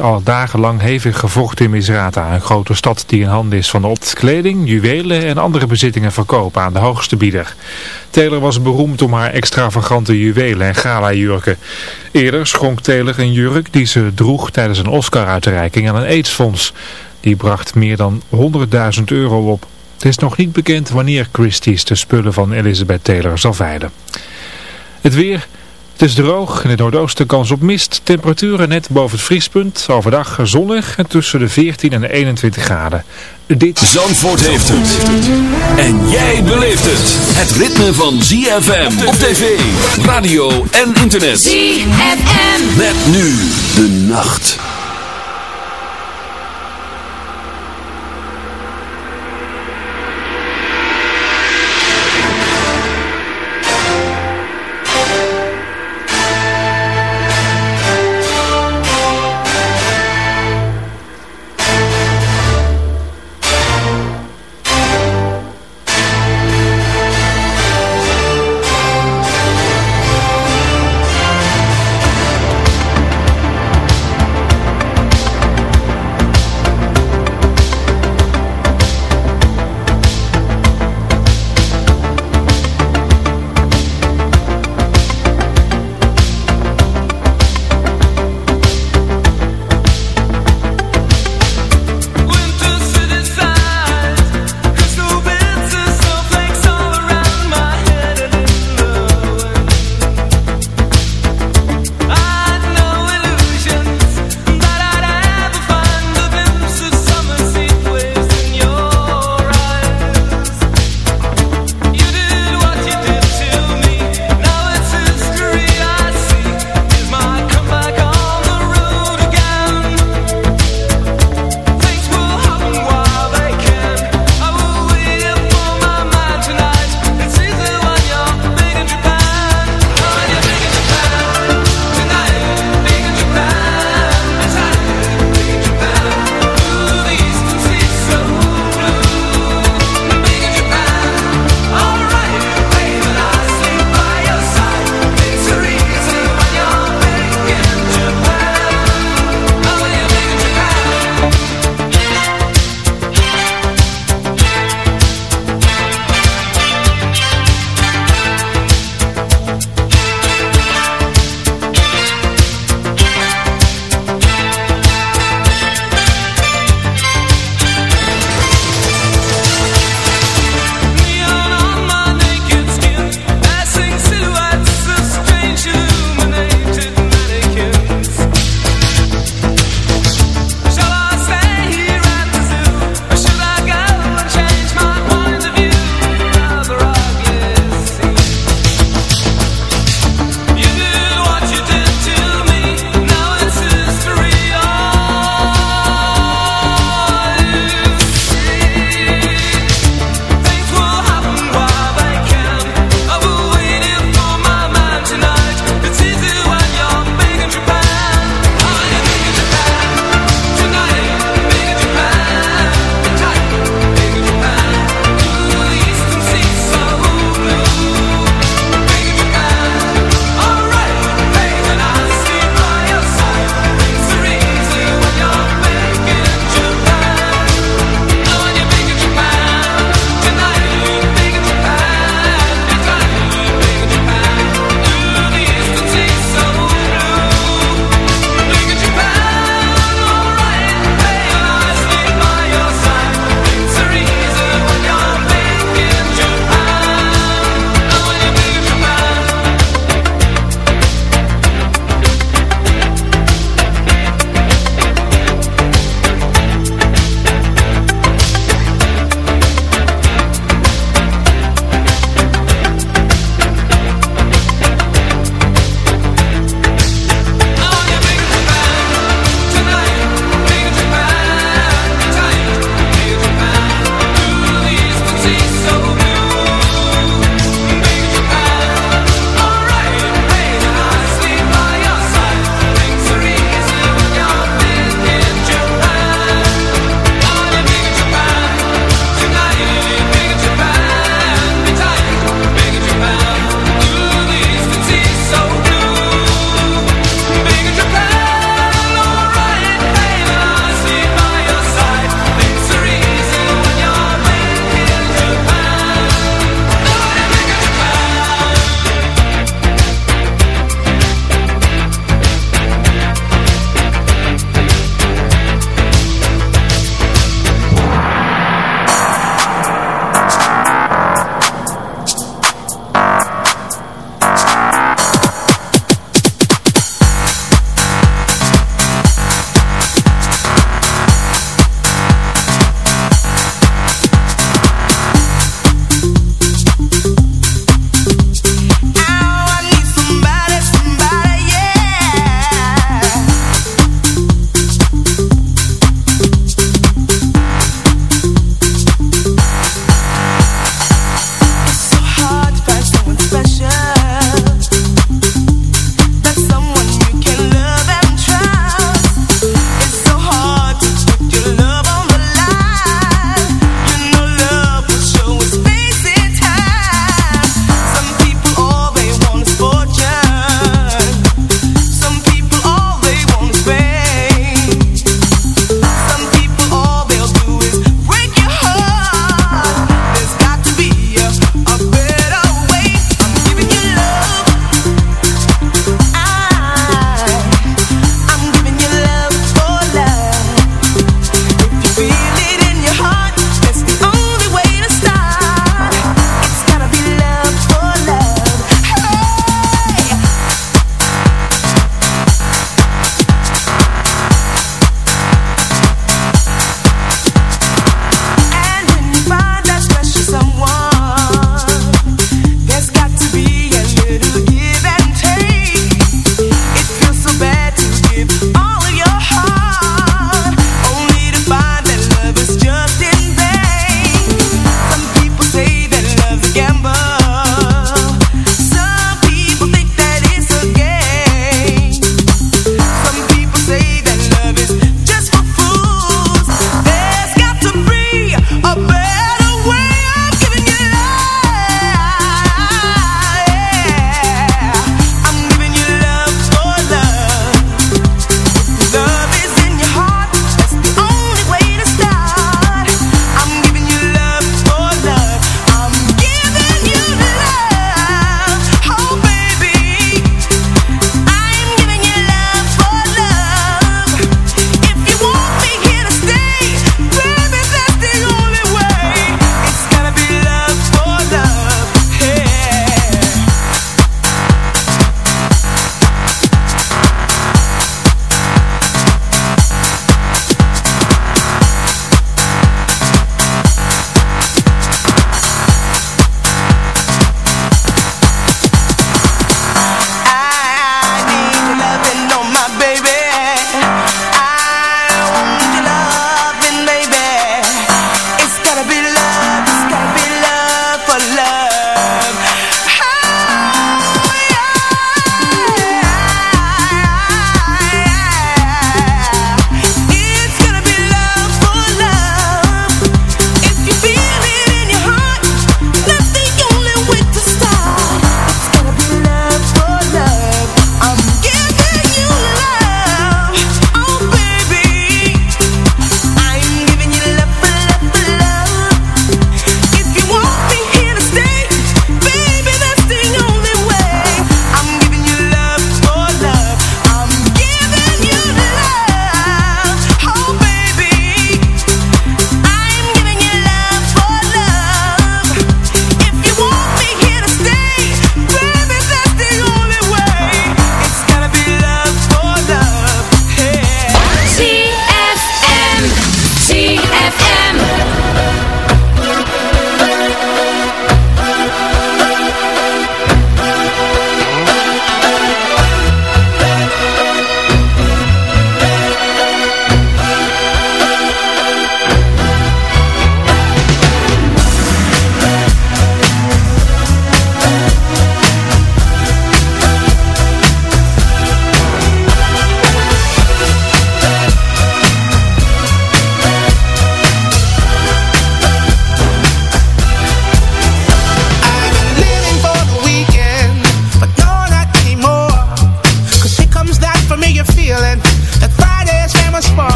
al dagenlang hevig gevochten in Misrata, een grote stad die in handen is van de kleding, juwelen en andere bezittingen verkopen aan de hoogste bieder. Taylor was beroemd om haar extravagante juwelen en gala-jurken. Eerder schonk Taylor een jurk die ze droeg tijdens een Oscar-uitreiking aan een aidsfonds. Die bracht meer dan 100.000 euro op. Het is nog niet bekend wanneer Christie's de spullen van Elizabeth Taylor zal veilen. Het weer... Het is droog, in het noordoosten kans op mist, temperaturen net boven het vriespunt, overdag zonnig en tussen de 14 en de 21 graden. Dit... Zandvoort heeft het. En jij beleeft het. Het ritme van ZFM op tv, radio en internet. ZFM. Met nu de nacht.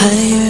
还与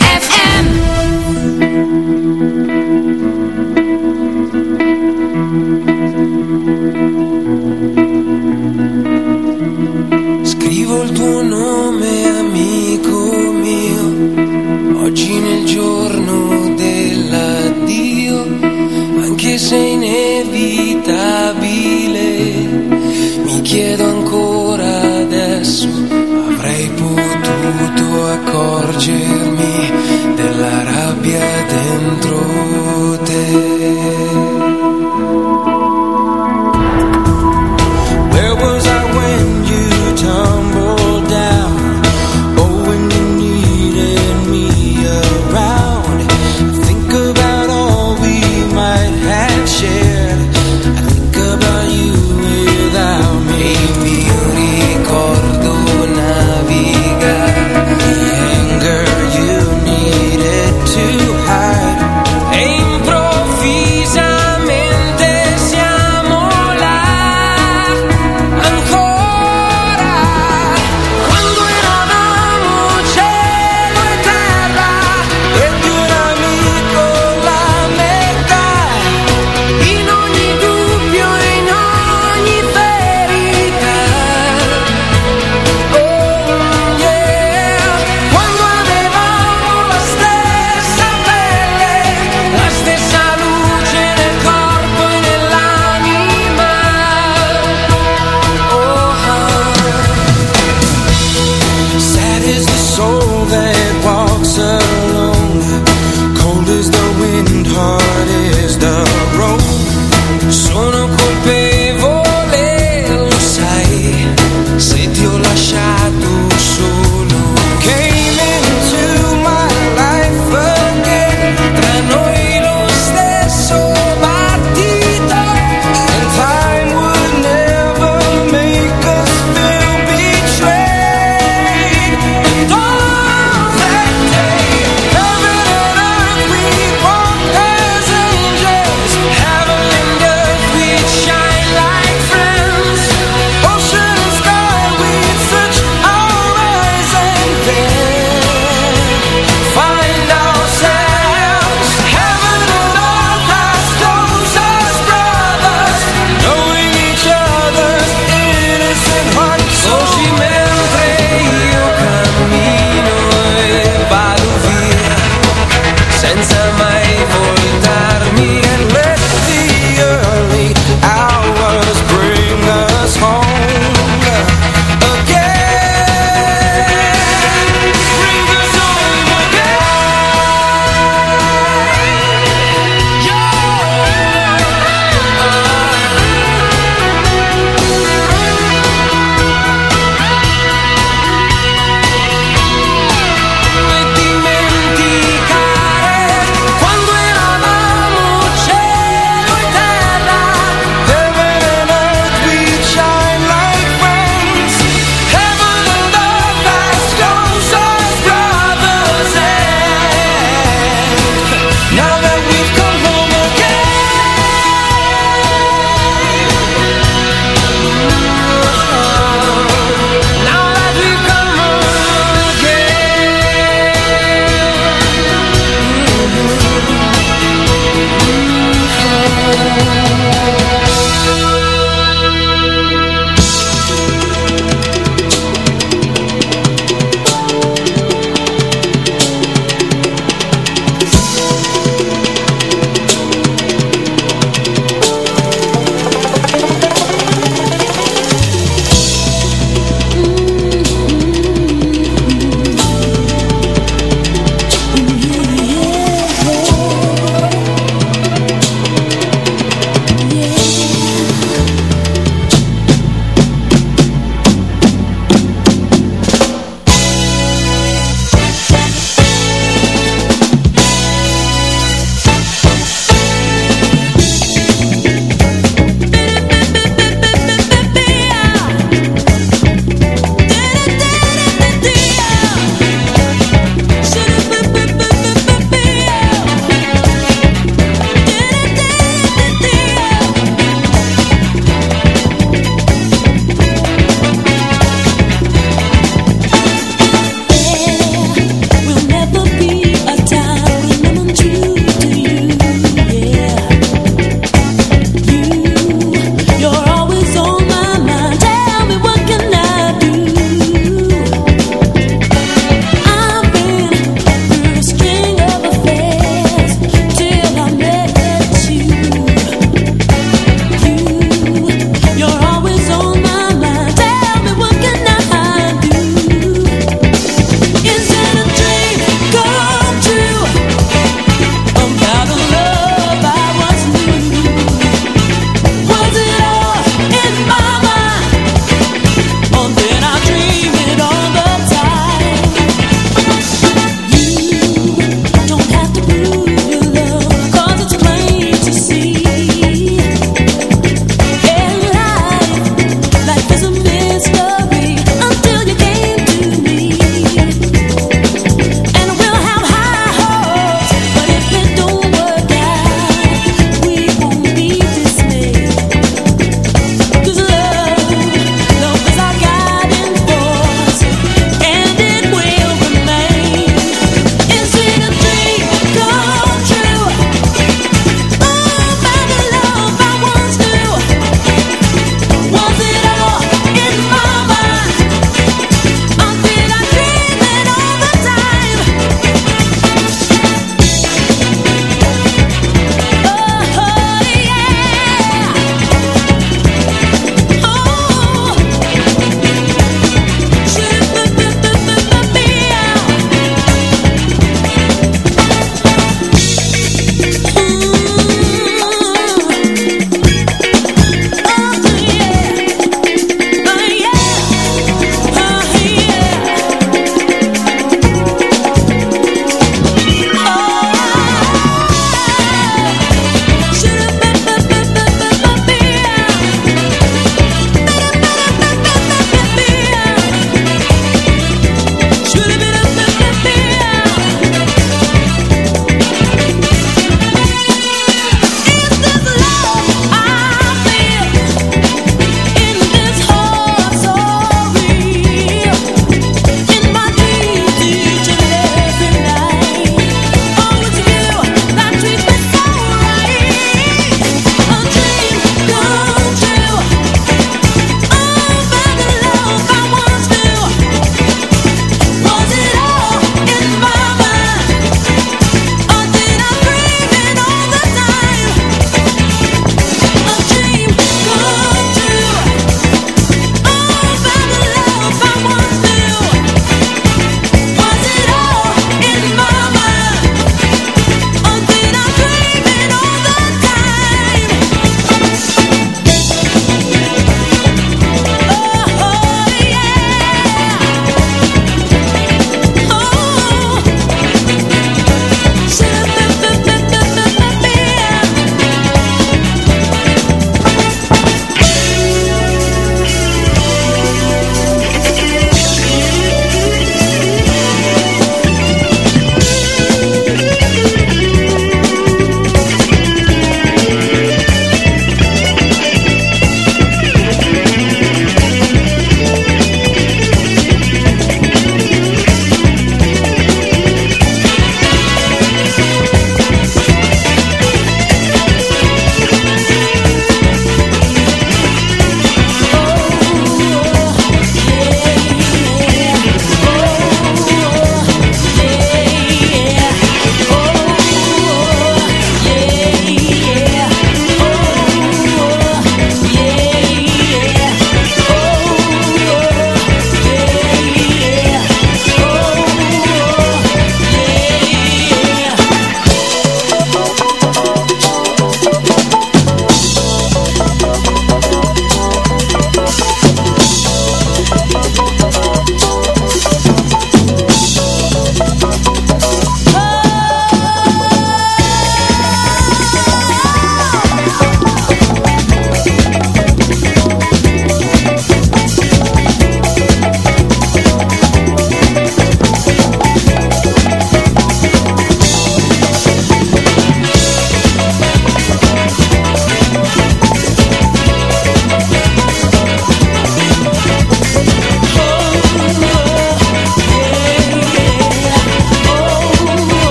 Accorgermi della rabbia dentro te.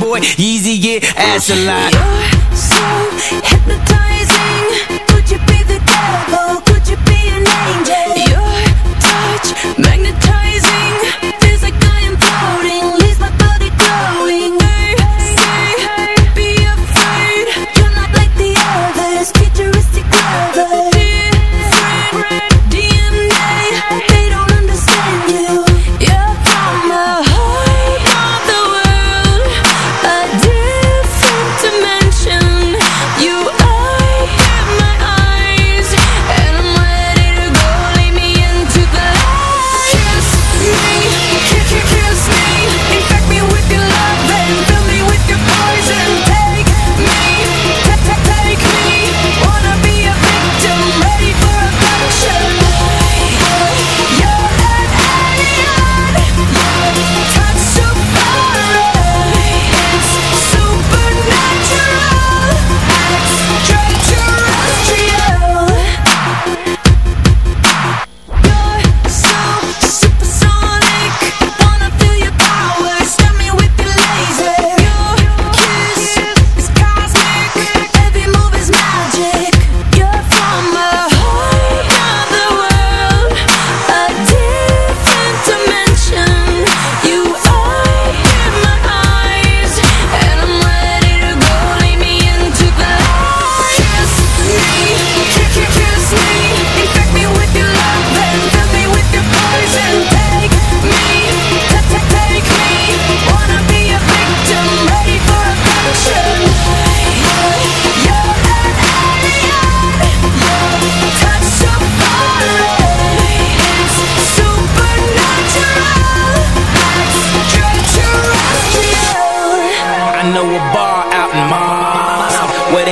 Boy Easy get ass a lot. You're so hypnotizing.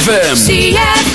ZFM.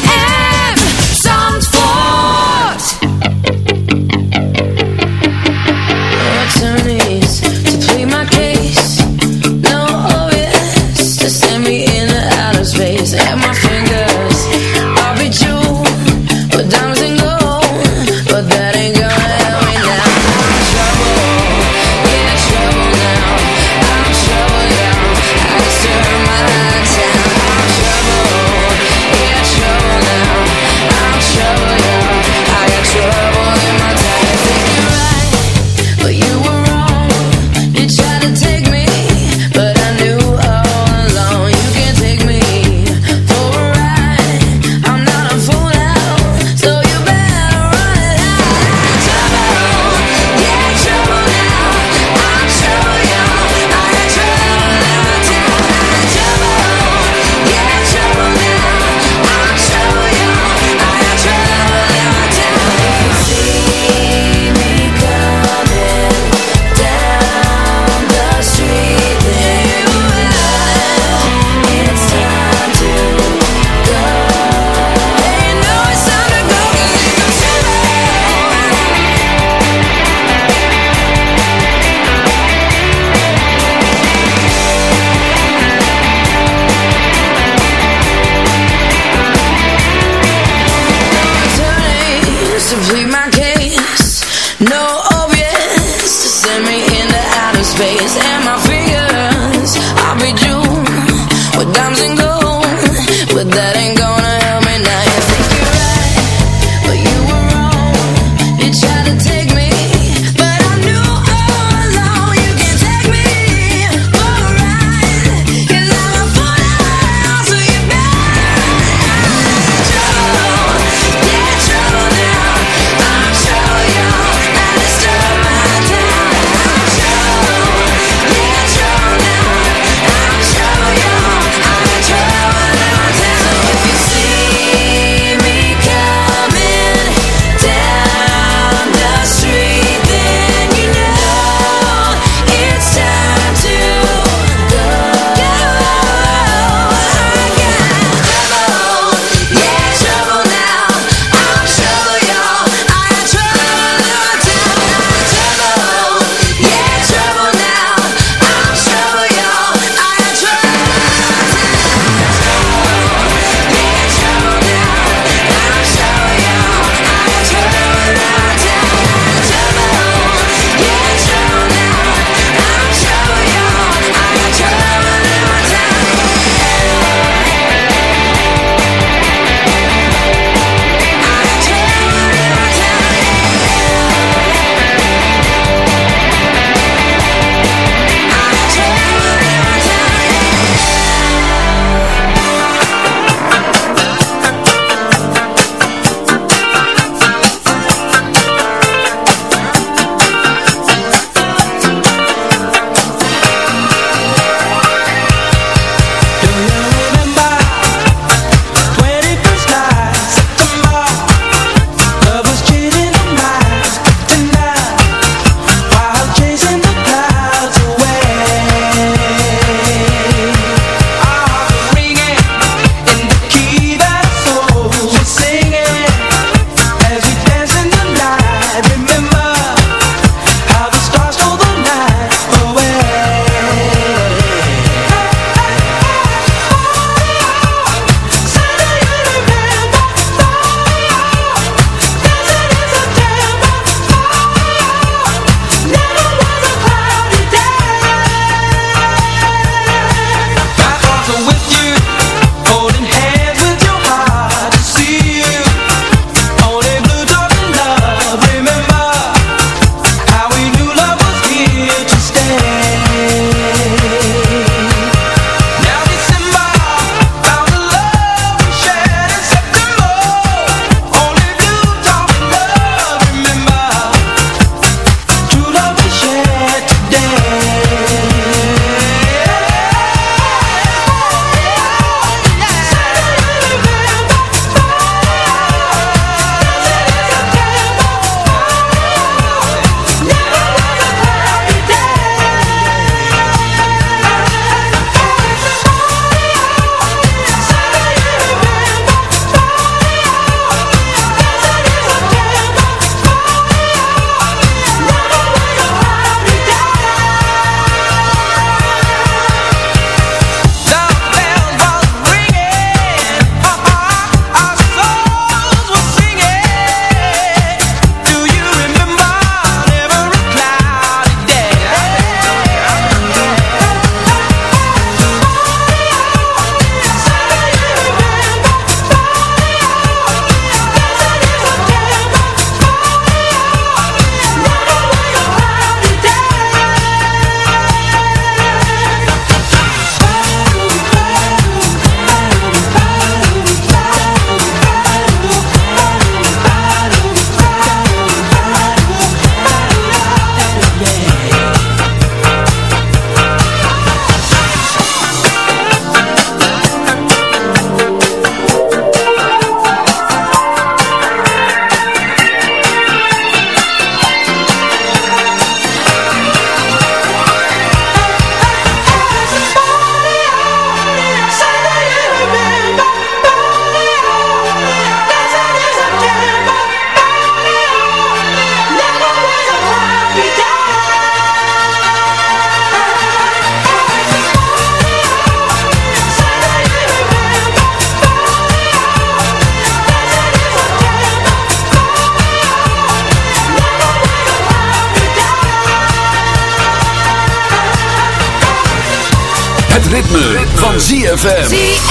ZFM.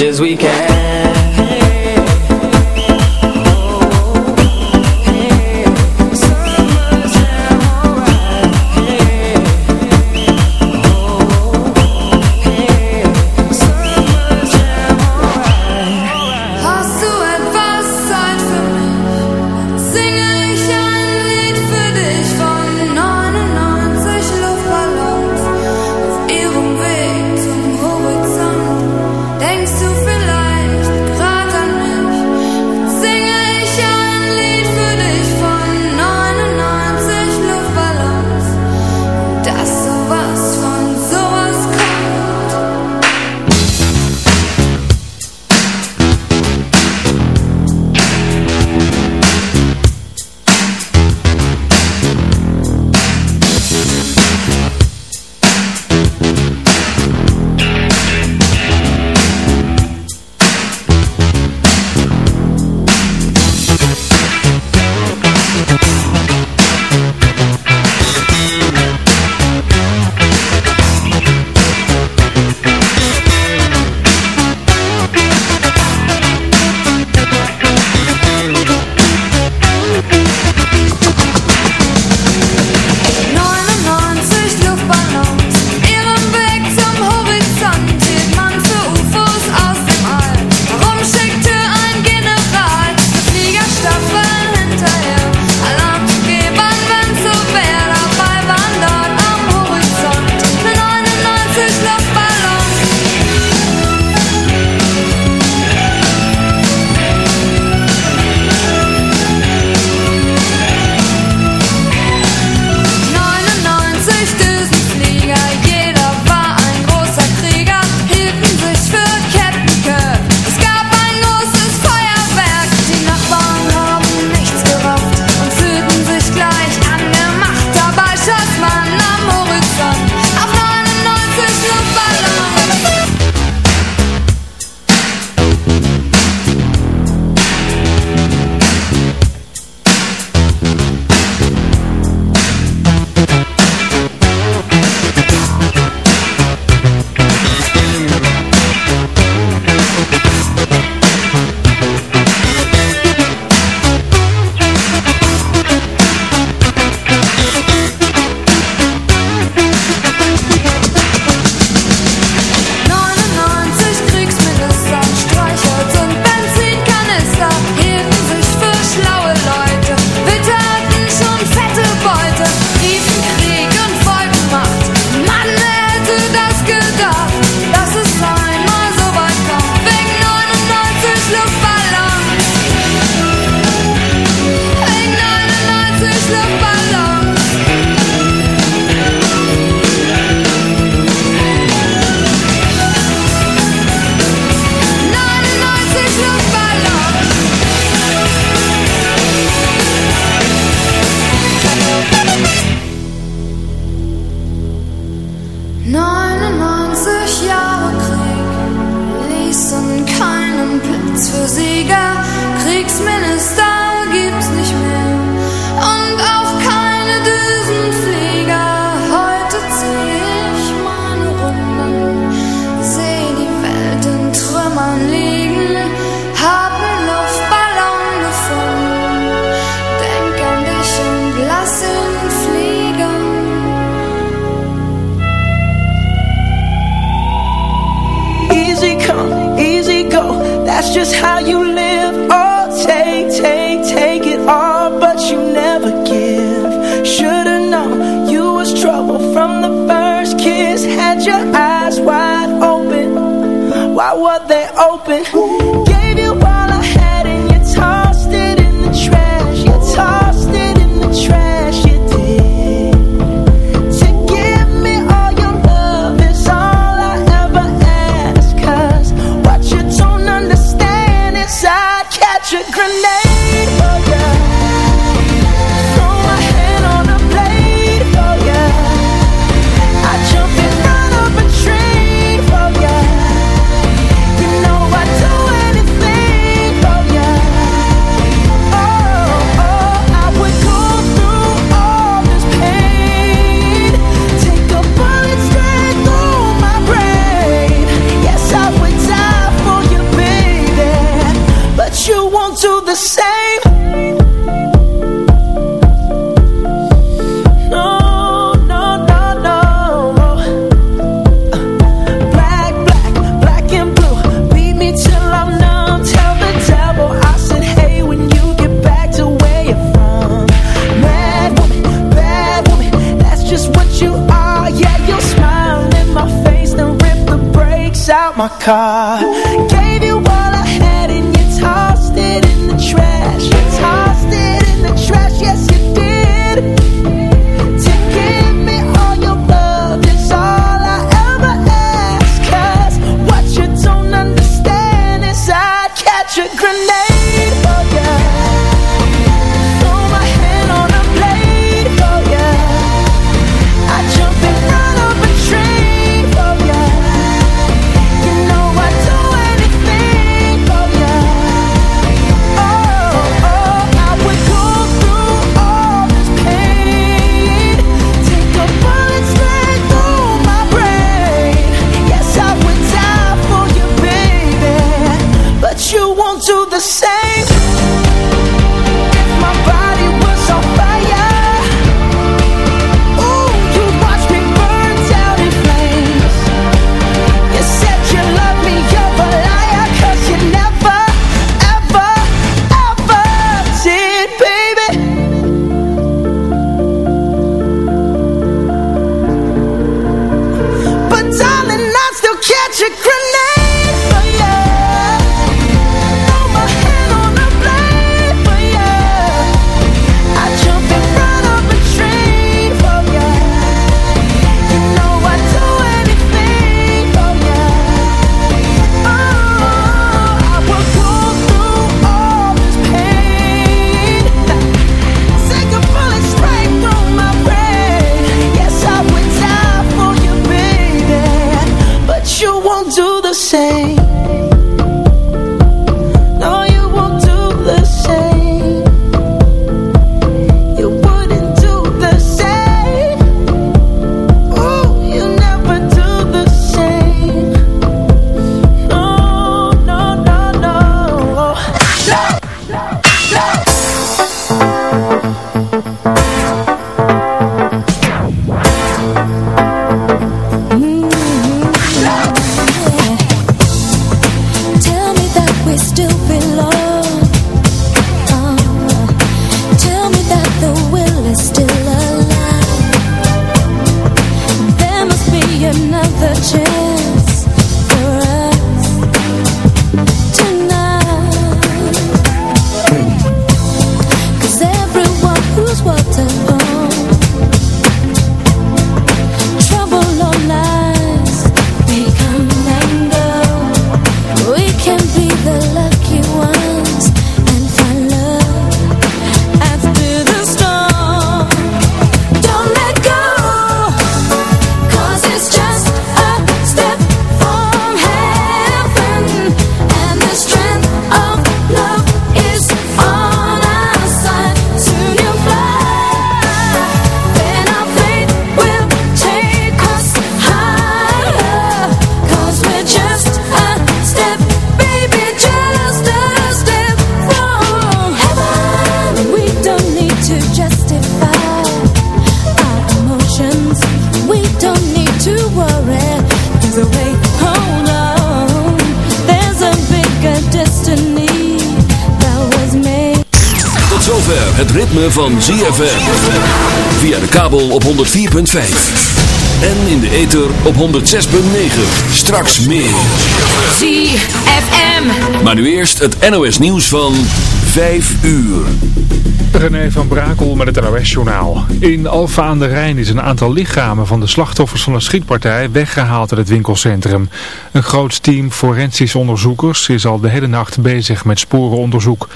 much as we can. smelling car het ritme van ZFM. Via de kabel op 104.5. En in de ether op 106.9. Straks meer. ZFM. Maar nu eerst het NOS nieuws van 5 uur. René van Brakel met het NOS-journaal. In Alfa aan de Rijn is een aantal lichamen van de slachtoffers van de schietpartij weggehaald uit het winkelcentrum. Een groot team forensisch onderzoekers is al de hele nacht bezig met sporenonderzoek.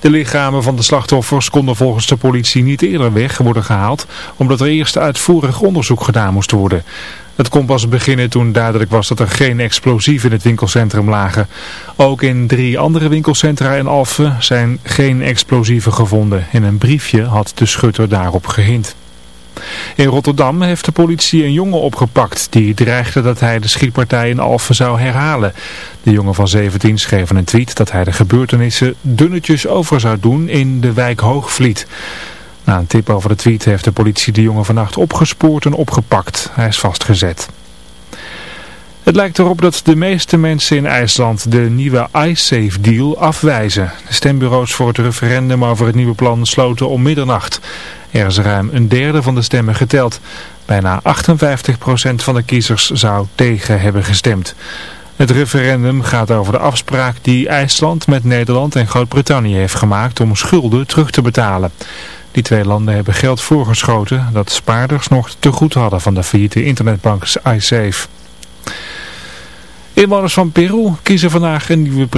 De lichamen van de slachtoffers konden volgens de politie niet eerder weg worden gehaald, omdat er eerst uitvoerig onderzoek gedaan moest worden. Het kon pas beginnen toen duidelijk was dat er geen explosieven in het winkelcentrum lagen. Ook in drie andere winkelcentra in Alphen zijn geen explosieven gevonden. In een briefje had de schutter daarop gehind. In Rotterdam heeft de politie een jongen opgepakt die dreigde dat hij de schietpartij in Alphen zou herhalen. De jongen van 17 schreef een tweet dat hij de gebeurtenissen dunnetjes over zou doen in de wijk Hoogvliet. Na een tip over de tweet heeft de politie de jongen vannacht opgespoord en opgepakt. Hij is vastgezet. Het lijkt erop dat de meeste mensen in IJsland de nieuwe iSafe-deal afwijzen. De stembureaus voor het referendum over het nieuwe plan sloten om middernacht. Er is ruim een derde van de stemmen geteld. Bijna 58% van de kiezers zou tegen hebben gestemd. Het referendum gaat over de afspraak die IJsland met Nederland en Groot-Brittannië heeft gemaakt om schulden terug te betalen. Die twee landen hebben geld voorgeschoten dat spaarders nog te goed hadden van de failliete internetbank iSafe. Inwoners van Peru kiezen vandaag een nieuwe president.